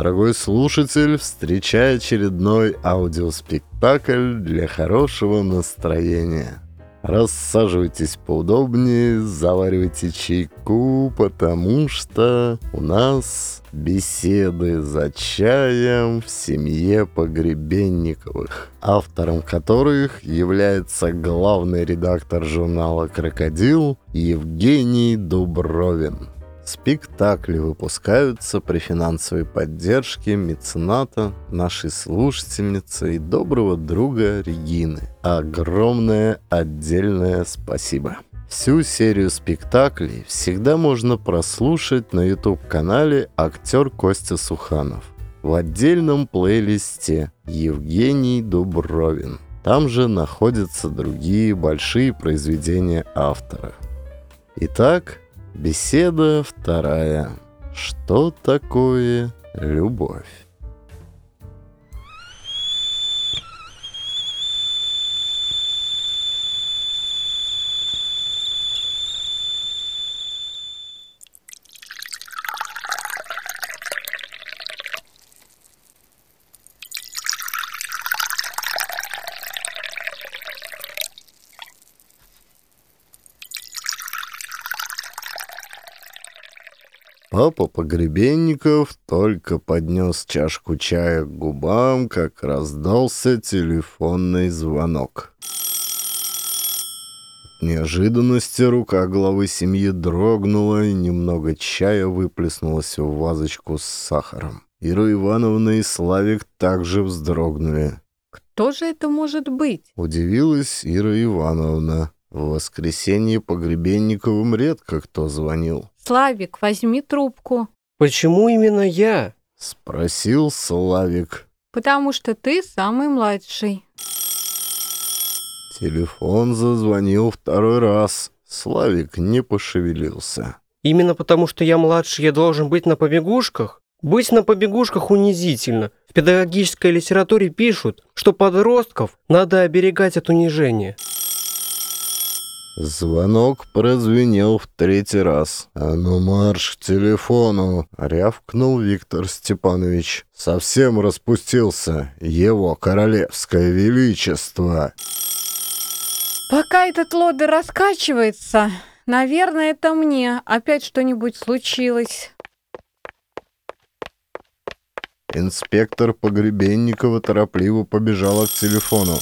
Дорогой слушатель, встречай очередной аудиоспектакль для хорошего настроения. Рассаживайтесь поудобнее, заваривайте чайку, потому что у нас беседы за чаем в семье Погребенниковых, автором которых является главный редактор журнала «Крокодил» Евгений Дубровин. Спектакли выпускаются при финансовой поддержке мецената нашей слушательницы и доброго друга Регины. Огромное отдельное спасибо. Всю серию спектаклей всегда можно прослушать на YouTube-канале «Актер Костя Суханов» в отдельном плейлисте «Евгений Дубровин». Там же находятся другие большие произведения автора. Итак, Беседа вторая. Что такое любовь? Папа Погребенников только поднес чашку чая к губам, как раздался телефонный звонок. От неожиданности рука главы семьи дрогнула, и немного чая выплеснулось в вазочку с сахаром. Ира Ивановна и Славик также вздрогнули. «Кто же это может быть?» Удивилась Ира Ивановна. В воскресенье Погребенниковым редко кто звонил. «Славик, возьми трубку». «Почему именно я?» — спросил Славик. «Потому что ты самый младший». Телефон зазвонил второй раз. Славик не пошевелился. «Именно потому, что я младший, я должен быть на побегушках? Быть на побегушках унизительно. В педагогической литературе пишут, что подростков надо оберегать от унижения». Звонок прозвенел в третий раз. «А ну марш к телефону!» — рявкнул Виктор Степанович. «Совсем распустился его королевское величество!» «Пока этот лодер раскачивается, наверное, это мне опять что-нибудь случилось». Инспектор Погребенникова торопливо побежала к телефону.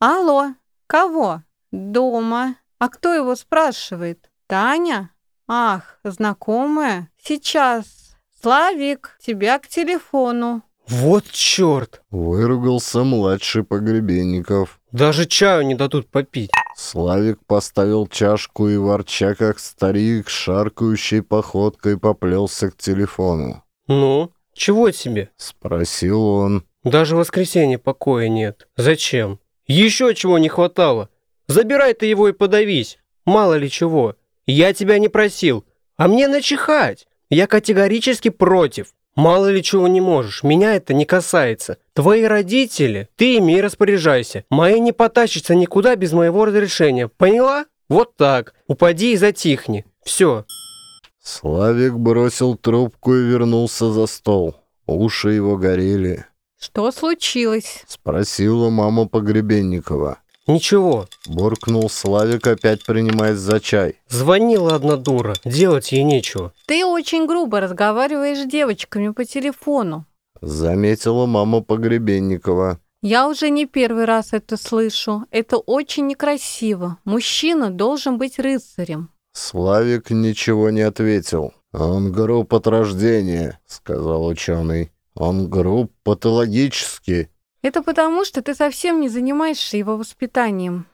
«Алло, кого? Дома?» А кто его спрашивает? Таня? Ах, знакомая? Сейчас. Славик, тебя к телефону. Вот черт! Выругался младший Погребенников. Даже чаю не дадут попить. Славик поставил чашку и, ворча как старик, шаркающей походкой поплелся к телефону. «Ну, чего тебе?» — спросил он. «Даже в воскресенье покоя нет. Зачем? Еще чего не хватало. Забирай ты его и подавись. Мало ли чего. Я тебя не просил. А мне начихать. Я категорически против. Мало ли чего не можешь, меня это не касается. Твои родители, ты ими и распоряжайся. Мои не потащатся никуда без моего разрешения, поняла? Вот так. Упади и затихни. Все. Славик бросил трубку и вернулся за стол. Уши его горели. «Что случилось?» — спросила мама Погребенникова. «Ничего», — буркнул Славик, опять принимаясь за чай. «Звонила одна дура, делать ей нечего». «Ты очень грубо разговариваешь с девочками по телефону», — заметила мама Погребенникова. «Я уже не первый раз это слышу. Это очень некрасиво. Мужчина должен быть рыцарем». Славик ничего не ответил. «Он груб от рождения», — сказал ученый. «Он груб патологически». Это потому, что ты совсем не занимаешься его воспитанием.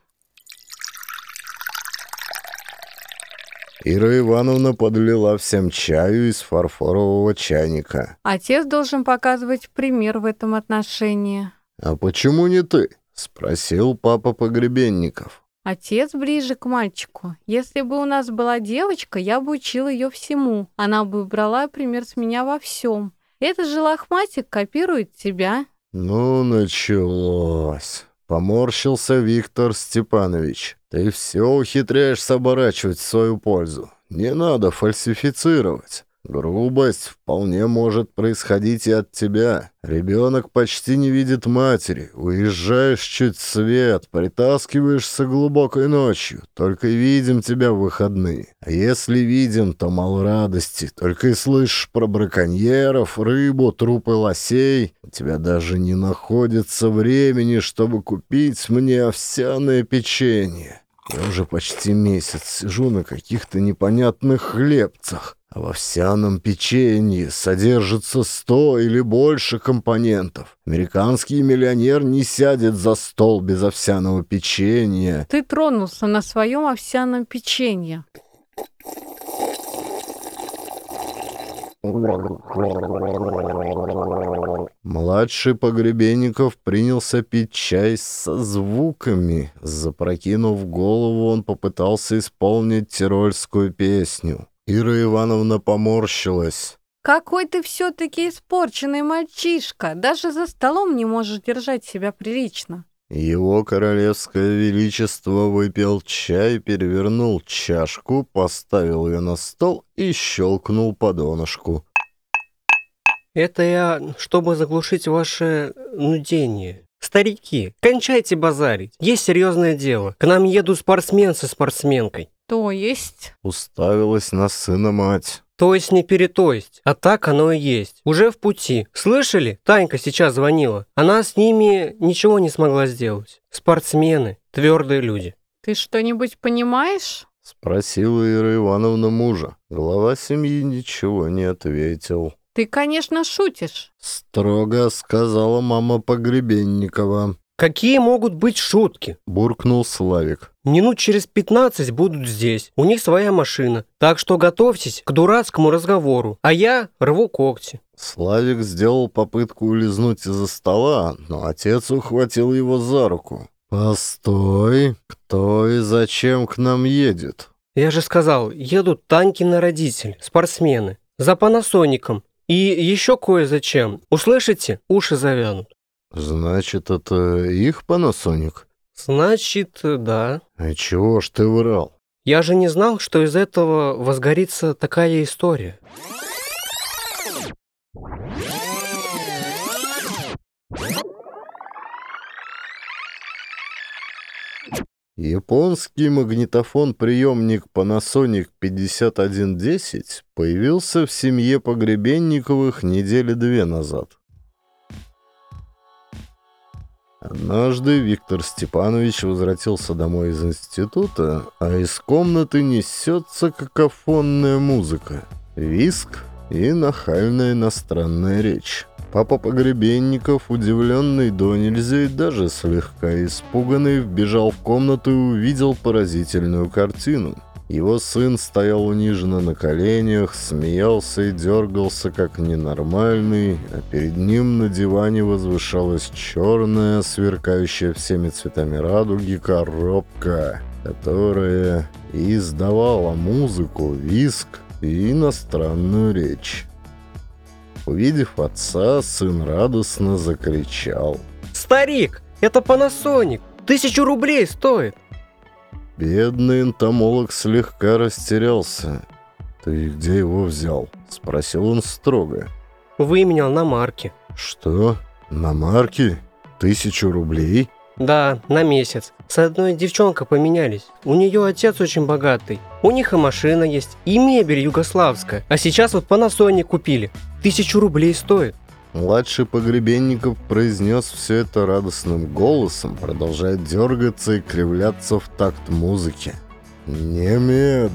Ира Ивановна подлила всем чаю из фарфорового чайника. Отец должен показывать пример в этом отношении. «А почему не ты?» — спросил папа Погребенников. Отец ближе к мальчику. Если бы у нас была девочка, я бы учил ее всему. Она бы брала пример с меня во всем. Этот же лохматик копирует тебя. «Ну, началось!» — поморщился Виктор Степанович. «Ты все ухитряешься оборачивать в свою пользу. Не надо фальсифицировать. Грубость вполне может происходить и от тебя. Ребенок почти не видит матери. Уезжаешь чуть свет, притаскиваешься глубокой ночью. Только видим тебя в выходные. А если видим, то мало радости. Только и слышишь про браконьеров, рыбу, трупы лосей. У тебя даже не находится времени, чтобы купить мне овсяное печенье. Я уже почти месяц сижу на каких-то непонятных хлебцах. А в овсяном печенье содержится сто или больше компонентов. Американский миллионер не сядет за стол без овсяного печенья. Ты тронулся на своем овсяном печенье. Младший Погребенников принялся пить чай со звуками. Запрокинув голову, он попытался исполнить тирольскую песню. Ира Ивановна поморщилась. Какой ты все-таки испорченный мальчишка. Даже за столом не можешь держать себя прилично. Его королевское величество выпил чай, перевернул чашку, поставил ее на стол и щелкнул по донышку. Это я, чтобы заглушить ваше нудение. Старики, кончайте базарить. Есть серьезное дело. К нам едут спортсмен со спортсменкой. То есть... Уставилась на сына мать. То есть не перетоесть, а так оно и есть. Уже в пути. Слышали? Танька сейчас звонила. Она с ними ничего не смогла сделать. Спортсмены, твердые люди. Ты что-нибудь понимаешь? Спросила Ира Ивановна мужа. Глава семьи ничего не ответил. Ты, конечно, шутишь. Строго сказала мама Погребенникова. Какие могут быть шутки? Буркнул Славик. Минут через 15 будут здесь. У них своя машина. Так что готовьтесь к дурацкому разговору. А я рву когти. Славик сделал попытку улизнуть из-за стола, но отец ухватил его за руку. «Постой, кто и зачем к нам едет?» Я же сказал, едут Танькины родители, спортсмены. За панасоником. И еще кое-зачем. Услышите? Уши завянут. «Значит, это их Панасоник?» Значит, да. «А чего ж ты врал?» Я же не знал, что из этого возгорится такая история. Японский магнитофон-приемник Panasonic 5110 появился в семье Погребенниковых недели две назад. Однажды Виктор Степанович возвратился домой из института, а из комнаты несется какофонная музыка, виск и нахальная иностранная речь. Папа Погребенников, удивленный до нельзя и даже слегка испуганный, вбежал в комнату и увидел поразительную картину. Его сын стоял униженно на коленях, смеялся и дергался как ненормальный, а перед ним на диване возвышалась черная, сверкающая всеми цветами радуги коробка, которая издавала музыку, виск и иностранную речь. Увидев отца, сын радостно закричал. Старик, это Панасоник. Тысячу рублей стоит. Бедный энтомолог слегка растерялся. «Ты где его взял?» — спросил он строго. Выменял на марке. «Что? На марке? Тысячу рублей?» Да, на месяц. С одной девчонкой поменялись. У нее отец очень богатый. У них и машина есть, и мебель югославская. А сейчас вот Panasonic купили. Тысячу рублей стоит. Младший Погребенников произнес все это радостным голосом, продолжая дергаться и кривляться в такт музыки. «Немедленно!»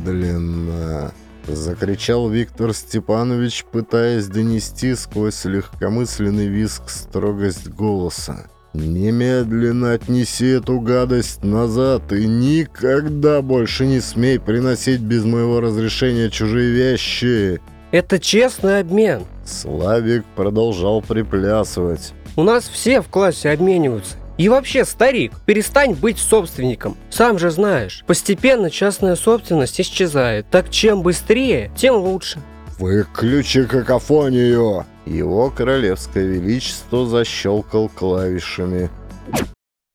— закричал Виктор Степанович, пытаясь донести сквозь легкомысленный визг строгость голоса. «Немедленно отнеси эту гадость назад и никогда больше не смей приносить без моего разрешения чужие вещи!» Это честный обмен. Славик продолжал приплясывать. У нас все в классе обмениваются. И вообще, старик, перестань быть собственником. Сам же знаешь, постепенно частная собственность исчезает. Так чем быстрее, тем лучше. «Выключи какофонию!» Его королевское величество защелкал клавишами.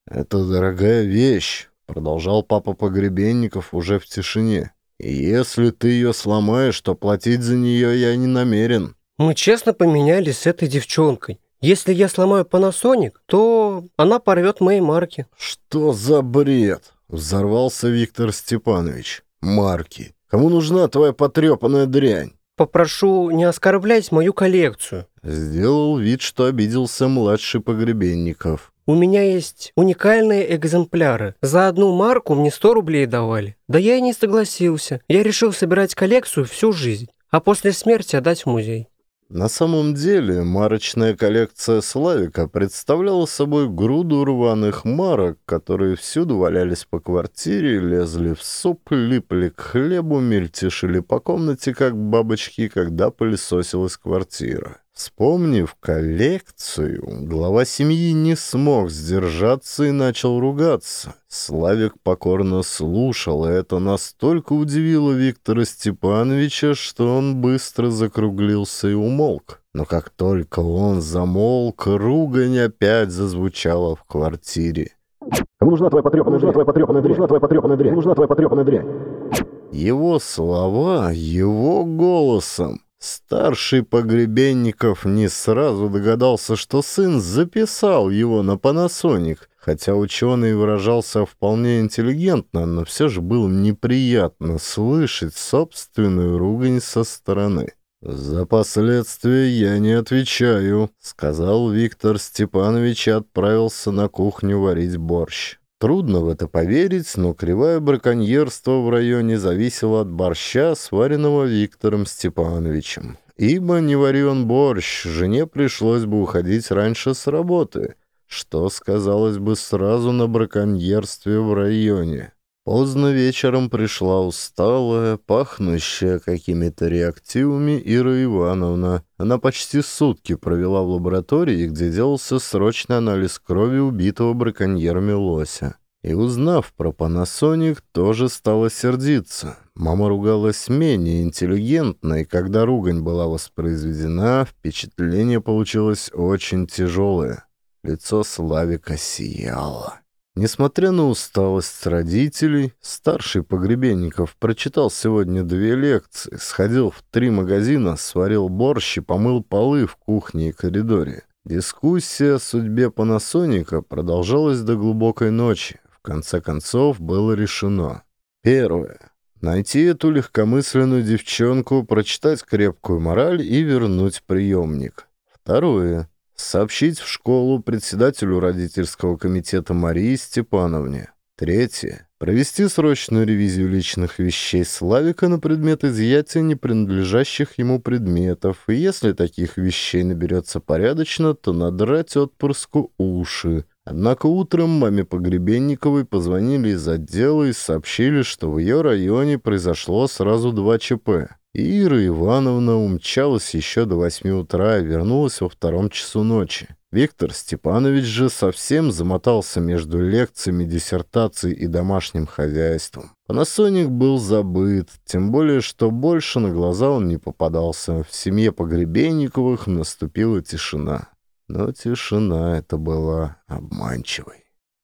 «Это дорогая вещь», — продолжал папа Погребенников уже в тишине. Если ты ее сломаешь, то платить за нее я не намерен. Мы честно поменялись с этой девчонкой. Если я сломаю Panasonic, то она порвет мои марки. Что за бред? Взорвался Виктор Степанович. Марки. Кому нужна твоя потрепанная дрянь? Попрошу не оскорблять мою коллекцию. Сделал вид, что обиделся младший погребенников. У меня есть уникальные экземпляры. За одну марку мне 100 рублей давали. Да я и не согласился. Я решил собирать коллекцию всю жизнь, а после смерти отдать в музей. На самом деле, марочная коллекция Славика представляла собой груду рваных марок, которые всюду валялись по квартире, лезли в суп, липли к хлебу, мельтешили по комнате, как бабочки, когда пылесосилась квартира. Вспомнив коллекцию, глава семьи не смог сдержаться и начал ругаться. Славик покорно слушал, и это настолько удивило Виктора Степановича, что он быстро закруглился и умолк. Но как только он замолк, ругань опять зазвучала в квартире. Кому нужна твоя потрепанная, нужна твоя потрепанная дрянь, нужна твоя потрепанная дрянь, нужна твоя потрепанная дрянь. Его слова его голосом. Старший Погребенников не сразу догадался, что сын записал его на Панасоник, хотя ученый выражался вполне интеллигентно, но все же было неприятно слышать собственную ругань со стороны. «За последствия я не отвечаю», — сказал Виктор Степанович и отправился на кухню варить борщ. Трудно в это поверить, но кривое браконьерство в районе зависело от борща, сваренного Виктором Степановичем. Ибо не вари борщ, жене пришлось бы уходить раньше с работы, что сказалось бы сразу на браконьерстве в районе. Поздно вечером пришла усталая, пахнущая какими-то реактивами Ира Ивановна. Она почти сутки провела в лаборатории, где делался срочный анализ крови убитого браконьерами лося. И узнав про Panasonic, тоже стала сердиться. Мама ругалась менее интеллигентно, и когда ругань была воспроизведена, впечатление получилось очень тяжелое. Лицо Славика сияло. Несмотря на усталость родителей, старший Погребенников прочитал сегодня две лекции, сходил в три магазина, сварил борщ и помыл полы в кухне и коридоре. Дискуссия о судьбе Панасоника продолжалась до глубокой ночи. В конце концов было решено. Первое. Найти эту легкомысленную девчонку, прочитать крепкую мораль и вернуть приемник. Второе сообщить в школу председателю родительского комитета Марии Степановне. Третье. Провести срочную ревизию личных вещей Славика на предмет изъятия непринадлежащих ему предметов, и если таких вещей наберется порядочно, то надрать отпрыску уши. Однако утром маме Погребенниковой позвонили из отдела и сообщили, что в ее районе произошло сразу два ЧП. Ира Ивановна умчалась еще до восьми утра и вернулась во втором часу ночи. Виктор Степанович же совсем замотался между лекциями, диссертацией и домашним хозяйством. Панасоник был забыт, тем более, что больше на глаза он не попадался. В семье Погребенниковых наступила тишина. Но тишина эта была обманчивой.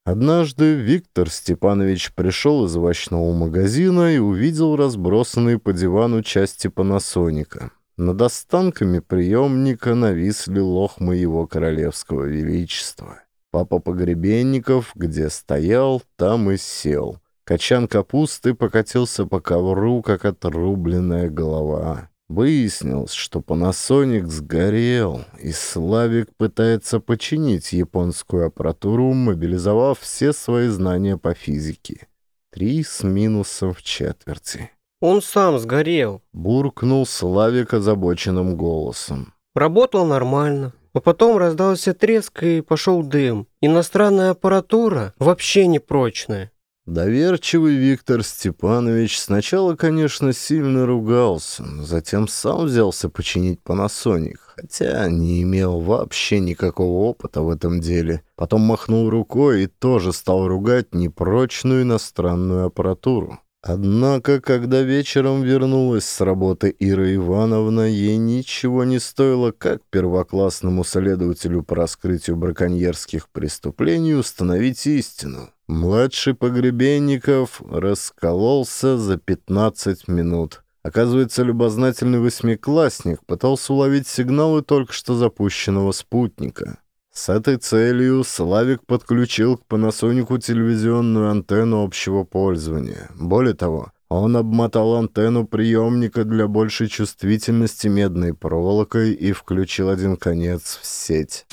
Однажды Виктор Степанович пришел из овощного магазина и увидел разбросанные по дивану части панасоника. Над останками приемника нависли лохмы его королевского величества. Папа Погребенников, где стоял, там и сел. Качан капусты покатился по ковру, как отрубленная голова. Выяснилось, что Panasonic сгорел, и Славик пытается починить японскую аппаратуру, мобилизовав все свои знания по физике. Три с минусом в четверти. Он сам сгорел. Буркнул Славик озабоченным голосом. Работал нормально. А потом раздался треск и пошел дым. Иностранная аппаратура вообще непрочная. Доверчивый Виктор Степанович сначала, конечно, сильно ругался, но затем сам взялся починить Panasonic, хотя не имел вообще никакого опыта в этом деле. Потом махнул рукой и тоже стал ругать непрочную иностранную аппаратуру. Однако, когда вечером вернулась с работы Ира Ивановна, ей ничего не стоило, как первоклассному следователю по раскрытию браконьерских преступлений установить истину. Младший Погребенников раскололся за 15 минут. Оказывается, любознательный восьмиклассник пытался уловить сигналы только что запущенного спутника. С этой целью Славик подключил к Panasonic телевизионную антенну общего пользования. Более того, он обмотал антенну приемника для большей чувствительности медной проволокой и включил один конец в сеть.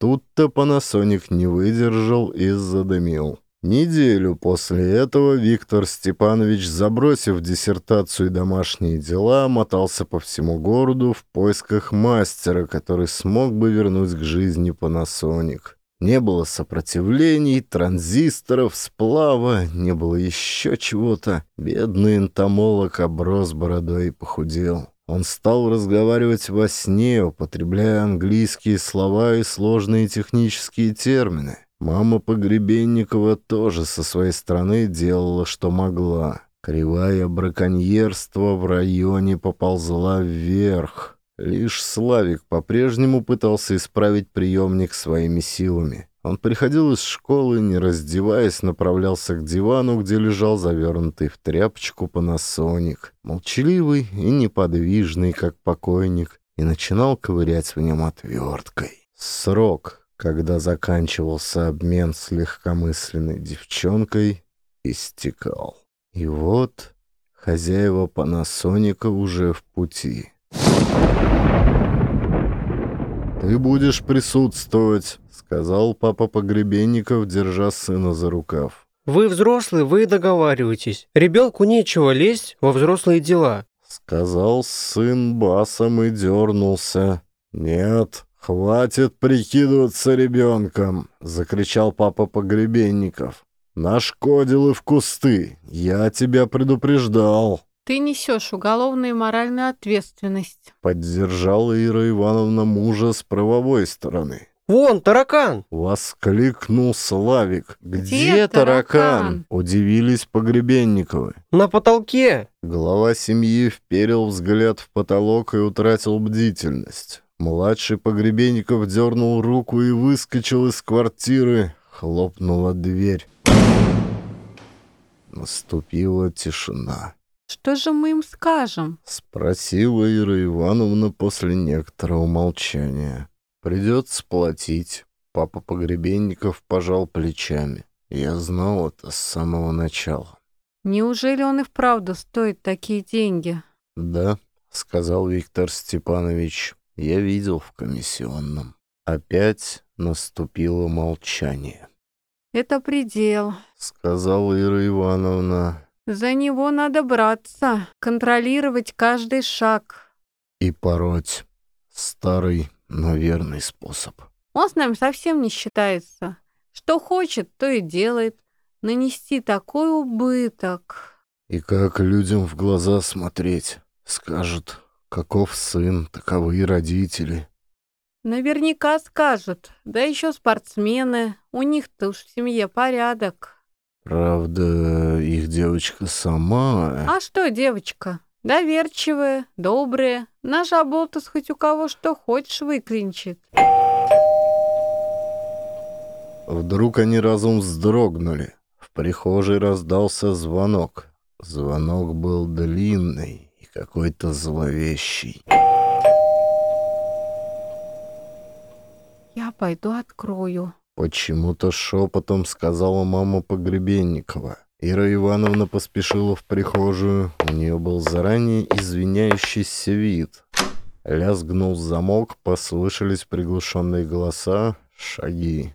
Тут-то Panasonic не выдержал и задымил. Неделю после этого Виктор Степанович, забросив диссертацию и домашние дела, мотался по всему городу в поисках мастера, который смог бы вернуть к жизни Panasonic. Не было сопротивлений, транзисторов, сплава, не было еще чего-то. Бедный энтомолог оброс бородой и похудел. Он стал разговаривать во сне, употребляя английские слова и сложные технические термины. Мама Погребенникова тоже со своей стороны делала, что могла. Кривая браконьерства в районе поползла вверх. Лишь Славик по-прежнему пытался исправить приемник своими силами. Он приходил из школы, не раздеваясь, направлялся к дивану, где лежал завернутый в тряпочку панасоник, молчаливый и неподвижный, как покойник, и начинал ковырять в нем отверткой. Срок, когда заканчивался обмен с легкомысленной девчонкой, истекал. И вот хозяева Панасоника уже в пути. «Ты будешь присутствовать», — сказал папа Погребенников, держа сына за рукав. Вы взрослый, вы договариваетесь. Ребенку нечего лезть во взрослые дела. Сказал сын басом и дернулся. «Нет, «Хватит прикидываться ребенком!» — закричал папа Погребенников. «Нашкодил и в кусты. Я тебя предупреждал!» Ты несешь уголовную и моральную ответственность. Поддержала Ира Ивановна мужа с правовой стороны. Вон, таракан! Воскликнул Славик. «Где, Где таракан?» таракан? Удивились Погребенниковы. На потолке! Глава семьи вперил взгляд в потолок и утратил бдительность. Младший Погребенников дернул руку и выскочил из квартиры. Хлопнула дверь. Наступила тишина. Что же мы им скажем? Спросила Ира Ивановна после некоторого молчания. Придется платить. Папа Погребенников пожал плечами. Я знал это с самого начала. Неужели он и вправду стоит такие деньги? «Да», — сказал Виктор Степанович, — «я видел в комиссионном». Опять наступило молчание. Это предел. Сказала Ира Ивановна. За него надо браться, контролировать каждый шаг. И пороть. Старый, но верный способ. Он с нами совсем не считается. Что хочет, то и делает. Нанести такой убыток. И как людям в глаза смотреть? Скажут, каков сын, таковы и родители. Наверняка скажут. Да еще спортсмены. У них-то уж в семье порядок. Правда, их девочка сама... А что, девочка? Доверчивая, добрая. Наш оболтус хоть у кого что хочешь выклинчит. Вдруг они разум вздрогнули. В прихожей раздался звонок. Звонок был длинный и какой-то зловещий. Я пойду открою. Почему-то шепотом сказала мама Погребенникова. Ира Ивановна поспешила в прихожую. У нее был заранее извиняющийся вид. Лязгнул замок, послышались приглушенные голоса, шаги.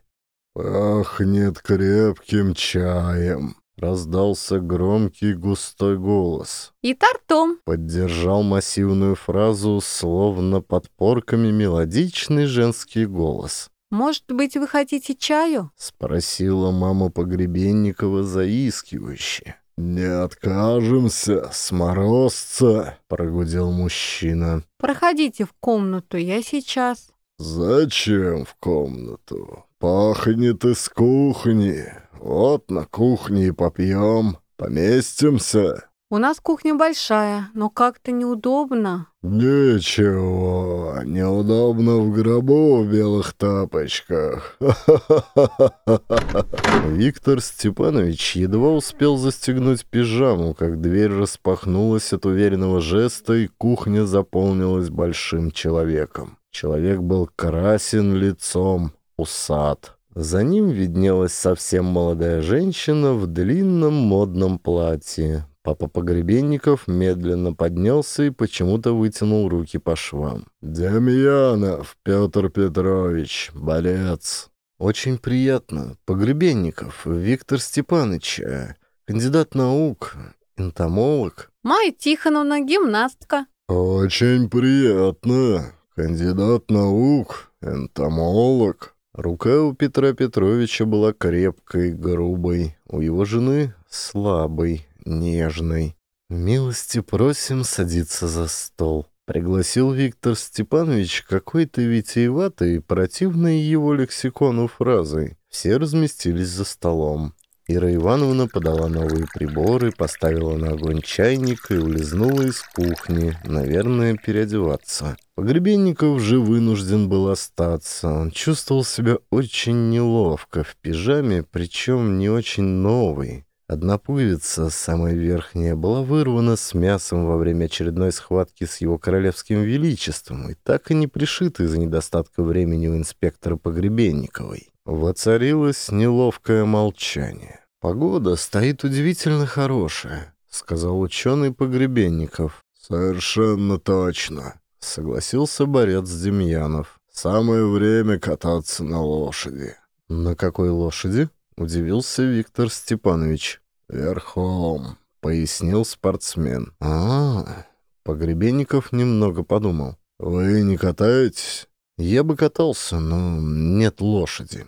«Пахнет крепким чаем», — раздался громкий густой голос. И тортом. Поддержал массивную фразу, словно подпорками мелодичный женский голос. Может быть, вы хотите чаю? Спросила мама Погребенникова заискивающе. «Не откажемся, сморозца», — прогудел мужчина. Проходите в комнату, я сейчас. «Зачем в комнату? Пахнет из кухни. Вот на кухне и попьем. Поместимся. У нас кухня большая, но как-то неудобно. Ничего, неудобно в гробу в белых тапочках. Виктор Степанович едва успел застегнуть пижаму, как дверь распахнулась от уверенного жеста, и кухня заполнилась большим человеком. Человек был красен лицом, усат. За ним виднелась совсем молодая женщина в длинном модном платье. Папа Погребенников медленно поднялся и почему-то вытянул руки по швам. «Демьянов Петр Петрович, борец». «Очень приятно. Погребенников Виктор Степанович, э, кандидат наук, энтомолог». Майя Тихоновна гимнастка. «Очень приятно. Кандидат наук, энтомолог». Рука у Петра Петровича была крепкой, грубой, у его жены слабой, нежной. «Милости просим садиться за стол», — пригласил Виктор Степанович какой-то витиеватой, противной его лексикону фразой. Все разместились за столом. Ира Ивановна подала новые приборы, поставила на огонь чайник и улизнула из кухни, наверное, переодеваться. Погребенников же вынужден был остаться. Он чувствовал себя очень неловко в пижаме, причем не очень новый. Одна пуговица, самая верхняя, была вырвана с мясом во время очередной схватки с его королевским величеством и так и не пришита из-за недостатка времени у инспектора Погребенниковой. Воцарилось неловкое молчание. «Погода стоит удивительно хорошая», — сказал ученый Погребенников. «Совершенно точно», — согласился борец Демьянов. «Самое время кататься на лошади». «На какой лошади?» — удивился Виктор Степанович. «Верхом», — пояснил спортсмен. а, -а, -а Погребенников немного подумал. «Вы не катаетесь?» «Я бы катался, но нет лошади».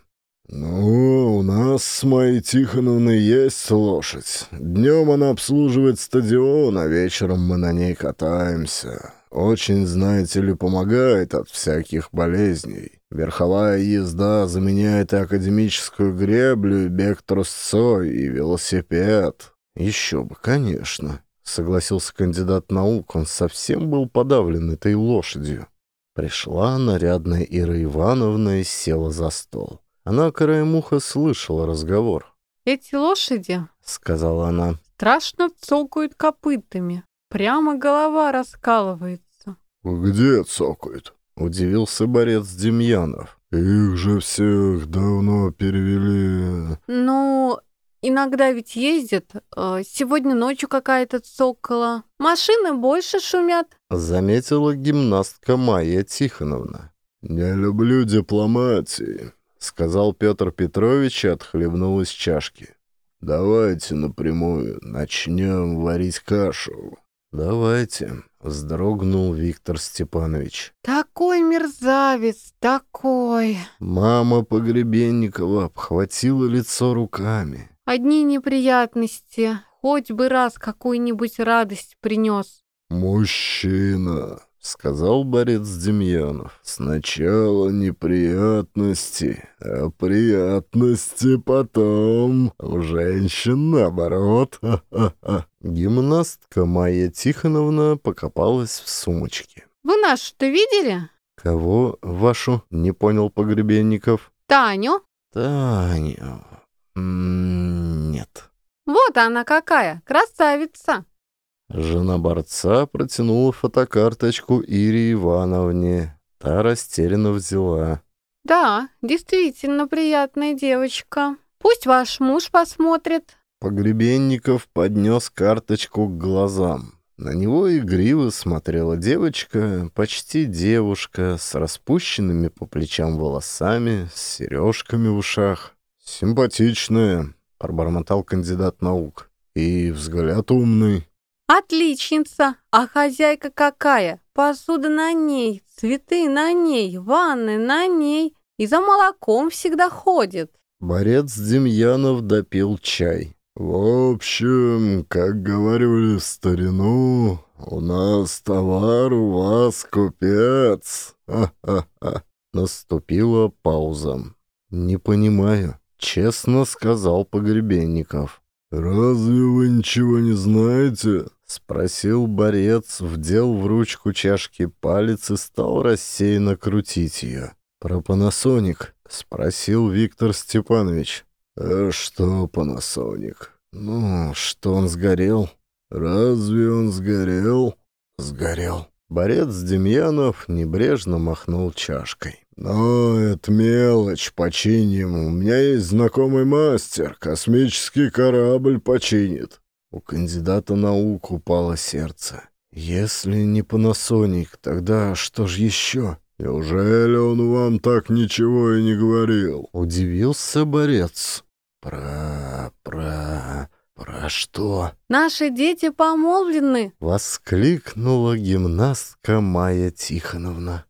«Ну, у нас с моей Тихоновной есть лошадь. Днем она обслуживает стадион, а вечером мы на ней катаемся. Очень, знаете ли, помогает от всяких болезней. Верховая езда заменяет и академическую греблю, и бег трусцой, и велосипед». «Еще бы, конечно», — согласился кандидат наук. Он совсем был подавлен этой лошадью. Пришла нарядная Ира Ивановна и села за стол. Она краем уха слышала разговор. Эти лошади, — сказала она, — страшно цокают копытами. Прямо голова раскалывается. «Где цокают?» — удивился борец Демьянов. «Их же всех давно перевели...» Ну, иногда ведь ездят. Э, Сегодня ночью какая-то цокола. Машины больше шумят. Заметила гимнастка Майя Тихоновна. «Не люблю дипломатии», — сказал Петр Петрович и отхлебнул из чашки. «Давайте напрямую начнем варить кашу». «Давайте», — вздрогнул Виктор Степанович. Такой мерзавец, такой. Мама Погребенникова обхватила лицо руками. Одни неприятности. Хоть бы раз какую-нибудь радость принес. «Мужчина», — сказал борец Демьянов. «Сначала неприятности, а приятности потом. У женщин наоборот. Ха-ха-ха». Гимнастка Майя Тихоновна покопалась в сумочке. Вы нашу-то видели? «Кого вашу?» — не понял Погребенников. Таню. «Таню. М, Нет». Вот она какая, красавица. Жена борца протянула фотокарточку Ире Ивановне. Та растерянно взяла. Да, действительно приятная девочка. Пусть ваш муж посмотрит. Погребенников поднес карточку к глазам. На него игриво смотрела девочка, почти девушка, с распущенными по плечам волосами, с сережками в ушах. «Симпатичная», — пробормотал кандидат наук. «И взгляд умный». Отличница. А хозяйка какая? Посуда на ней, цветы на ней, ванны на ней. И за молоком всегда ходит. Борец Демьянов допил чай. «В общем, как говорили в старину, у нас товар, у вас купец. Ха-ха-ха». Наступила пауза. «Не понимаю», честно сказал Погребенников. «Разве вы ничего не знаете?» — спросил борец, вдел в ручку чашки палец и стал рассеянно крутить ее. «Про Панасоник?» — спросил Виктор Степанович. «А что Панасоник? Ну, что он сгорел?» «Разве он сгорел?» «Сгорел». Борец Демьянов небрежно махнул чашкой. «Но это мелочь, починим. У меня есть знакомый мастер, космический корабль починит». У кандидата наук упало сердце. «Если не Панасоник, тогда что ж еще?» «Неужели он вам так ничего и не говорил?» Удивился борец. «Про... про... про что?» Наши дети помолвлены. Воскликнула гимнастка Майя Тихоновна.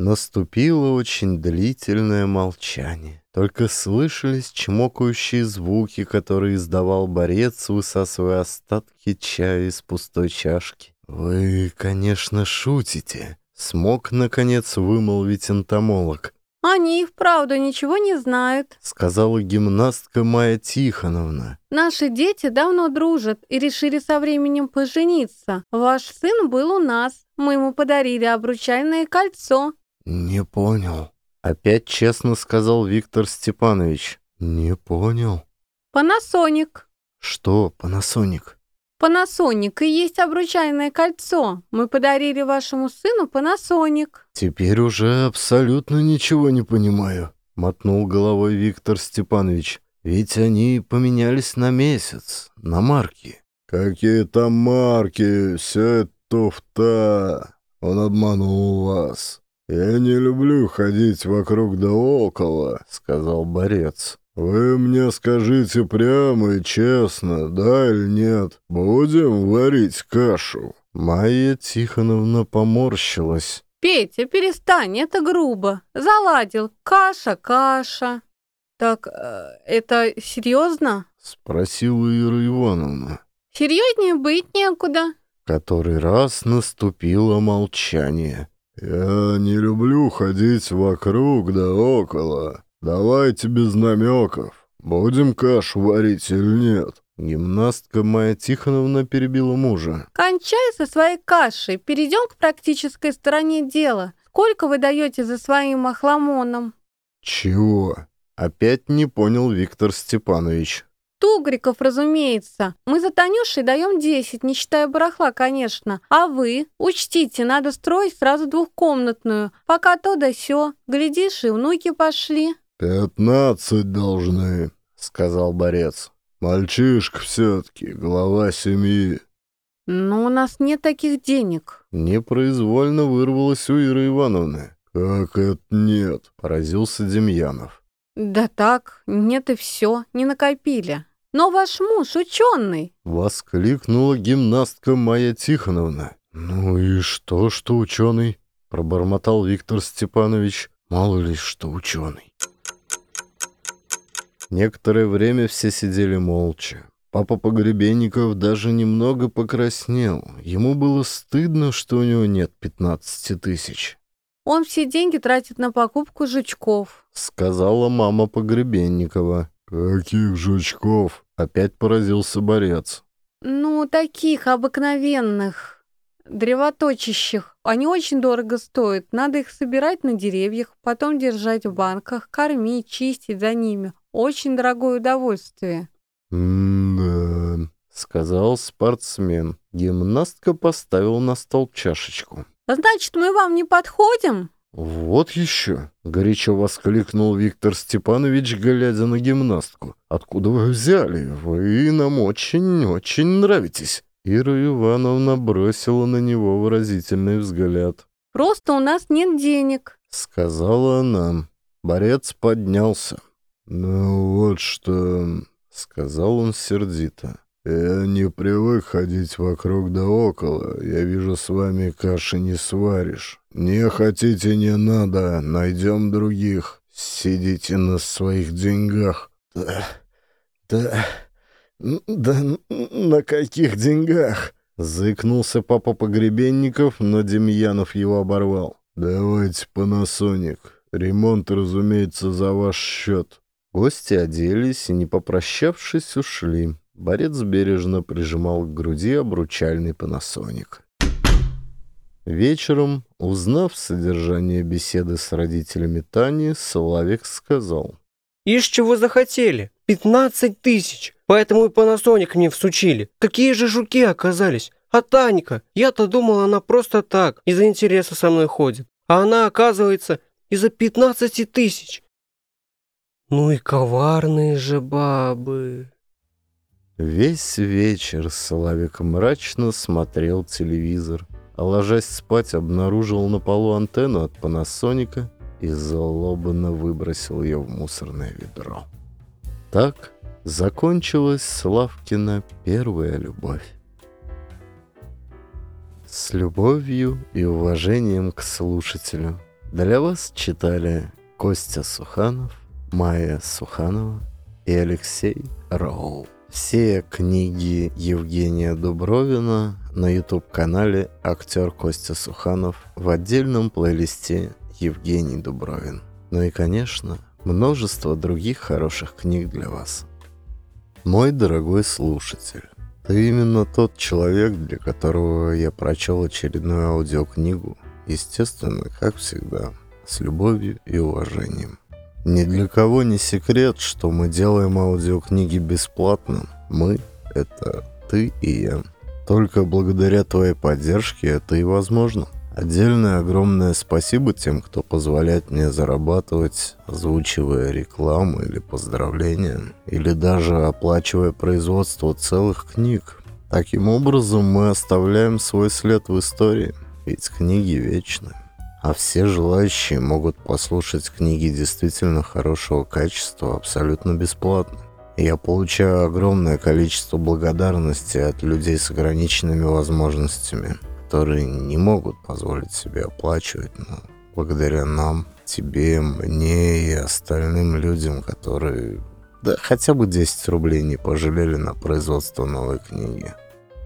Наступило очень длительное молчание. Только слышались чмокающие звуки, которые издавал борец, высасывая остатки чая из пустой чашки. «Вы, конечно, шутите», — смог, наконец, вымолвить энтомолог. Они и вправду ничего не знают. Сказала гимнастка Майя Тихоновна. Наши дети давно дружат и решили со временем пожениться. Ваш сын был у нас. Мы ему подарили обручальное кольцо. «Не понял». Опять честно сказал Виктор Степанович. «Не понял». Панасоник. «Что, Панасоник?» Панасоник и есть обручальное кольцо. Мы подарили вашему сыну Панасоник. «Теперь уже абсолютно ничего не понимаю», — мотнул головой Виктор Степанович. «Ведь они поменялись на месяц, на марки». «Какие там марки? Все это туфта. Он обманул вас». «Я не люблю ходить вокруг да около», — сказал борец. «Вы мне скажите прямо и честно, да или нет, будем варить кашу?» Майя Тихоновна поморщилась. Петя, перестань, это грубо. Заладил. Каша, каша. Так, э, это серьезно? Спросила Ира Ивановна. Серьезнее быть некуда. Который раз наступило молчание. «Я не люблю ходить вокруг да около. Давайте без намеков. Будем кашу варить или нет?» Гимнастка Майя Тихоновна перебила мужа. Кончай со своей кашей. Перейдем к практической стороне дела. Сколько вы даете за своим охламоном? «Чего?» Опять не понял Виктор Степанович. Тугриков, разумеется. Мы за Танюшей даем 10, не считая барахла, конечно. А вы? Учтите, надо строить сразу двухкомнатную. Пока то да сё. Глядишь, и внуки пошли. «Пятнадцать должны», — сказал борец. «Мальчишка все-таки, глава семьи». Но у нас нет таких денег. Непроизвольно вырвалось у Иры Ивановны. «Как это нет?» — поразился Демьянов. Да так, нет и все, не накопили. Но ваш муж ученый. Воскликнула гимнастка Майя Тихоновна. «Ну и что, что ученый?» — пробормотал Виктор Степанович. «Мало ли, что ученый». Некоторое время все сидели молча. Папа Погребенников даже немного покраснел. Ему было стыдно, что у него нет 15 тысяч. Он все деньги тратит на покупку жучков. Сказала мама Погребенникова. «Каких жучков?» Опять поразился борец. Ну, таких обыкновенных, древоточащих. Они очень дорого стоят. Надо их собирать на деревьях, потом держать в банках, кормить, чистить за ними. Очень дорогое удовольствие. «М-да», — сказал спортсмен. Гимнастка поставила на стол чашечку. Значит, мы вам не подходим? «Вот еще!» — горячо воскликнул Виктор Степанович, глядя на гимнастку. «Откуда вы взяли? Вы нам очень-очень нравитесь!» Ира Ивановна бросила на него выразительный взгляд. Просто у нас нет денег. Сказала она. Борец поднялся. «Ну вот что...» — сказал он сердито. «Я не привык ходить вокруг да около. Я вижу, с вами каши не сваришь. Не хотите, не надо. Найдем других. Сидите на своих деньгах». «Да... да... да на каких деньгах?» Заикнулся папа Погребенников, но Демьянов его оборвал. Давайте Panasonic. Ремонт, разумеется, за ваш счет. Гости оделись и, не попрощавшись, ушли. Борец бережно прижимал к груди обручальный Panasonic. Вечером, узнав содержание беседы с родителями Тани, Славик сказал. Ишь, чего захотели? 15 тысяч. Поэтому и Panasonic мне всучили. Какие же жуки оказались. А Танька? Я-то думал, она просто так, из-за интереса со мной ходит. А она, оказывается, из-за 15 тысяч. Ну и коварные же бабы. Весь вечер Славик мрачно смотрел телевизор, а ложась спать обнаружил на полу антенну от Панасоника и злобно выбросил ее в мусорное ведро. Так закончилась Славкина первая любовь. С любовью и уважением к слушателю для вас читали Костя Суханов, Майя Суханова и Алексей Роу. Все книги Евгения Дубровина на YouTube-канале «Актер Костя Суханов» в отдельном плейлисте «Евгений Дубровин». Ну и, конечно, множество других хороших книг для вас. Мой дорогой слушатель, ты именно тот человек, для которого я прочел очередную аудиокнигу, естественно, как всегда, с любовью и уважением. Ни для кого не секрет, что мы делаем аудиокниги бесплатно. Мы — это ты и я. Только благодаря твоей поддержке это и возможно. Отдельное огромное спасибо тем, кто позволяет мне зарабатывать, озвучивая рекламу или поздравления, или даже оплачивая производство целых книг. Таким образом мы оставляем свой след в истории, ведь книги вечны а все желающие могут послушать книги действительно хорошего качества абсолютно бесплатно. Я получаю огромное количество благодарности от людей с ограниченными возможностями, которые не могут позволить себе оплачивать, но благодаря нам, тебе, мне и остальным людям, которые да хотя бы 10 рублей не пожалели на производство новой книги.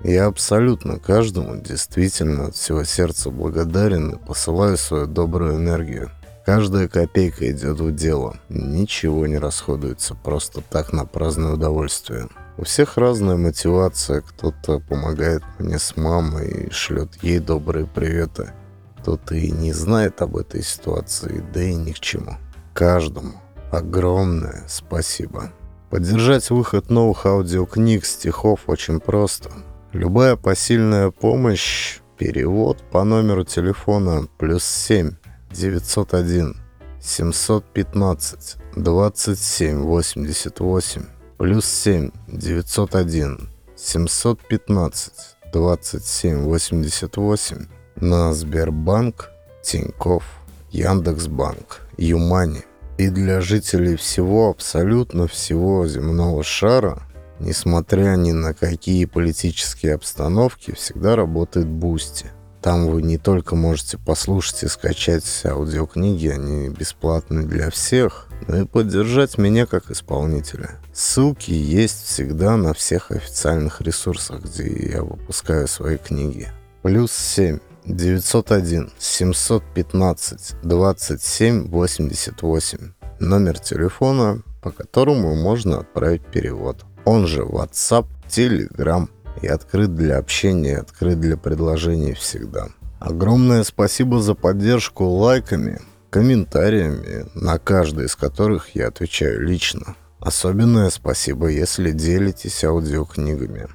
Я абсолютно каждому действительно от всего сердца благодарен и посылаю свою добрую энергию. Каждая копейка идет в дело. Ничего не расходуется просто так на праздное удовольствие. У всех разная мотивация. Кто-то помогает мне с мамой и шлет ей добрые приветы. Кто-то и не знает об этой ситуации, да и ни к чему. Каждому огромное спасибо. Поддержать выход новых аудиокниг, стихов очень просто – Любая посильная помощь, перевод по номеру телефона плюс 7 901 715 27 88 плюс 7 901 715 27 88 на Сбербанк, Тинькофф, Яндекс.Банк, ЮMoney. И для жителей всего, абсолютно всего земного шара – Несмотря ни на какие политические обстановки, всегда работает Boosty. Там вы не только можете послушать и скачать аудиокниги, они бесплатны для всех, но и поддержать меня как исполнителя. Ссылки есть всегда на всех официальных ресурсах, где я выпускаю свои книги. Плюс 7 901 715 27 88. Номер телефона, по которому можно отправить перевод он же WhatsApp, Telegram и открыт для общения, открыт для предложений всегда. Огромное спасибо за поддержку лайками, комментариями, на каждый из которых я отвечаю лично. Особенное спасибо, если делитесь аудиокнигами.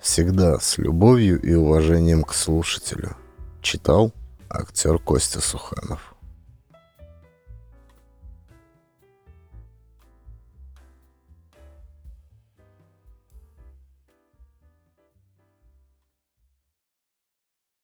Всегда с любовью и уважением к слушателю. Читал актер Костя Суханов.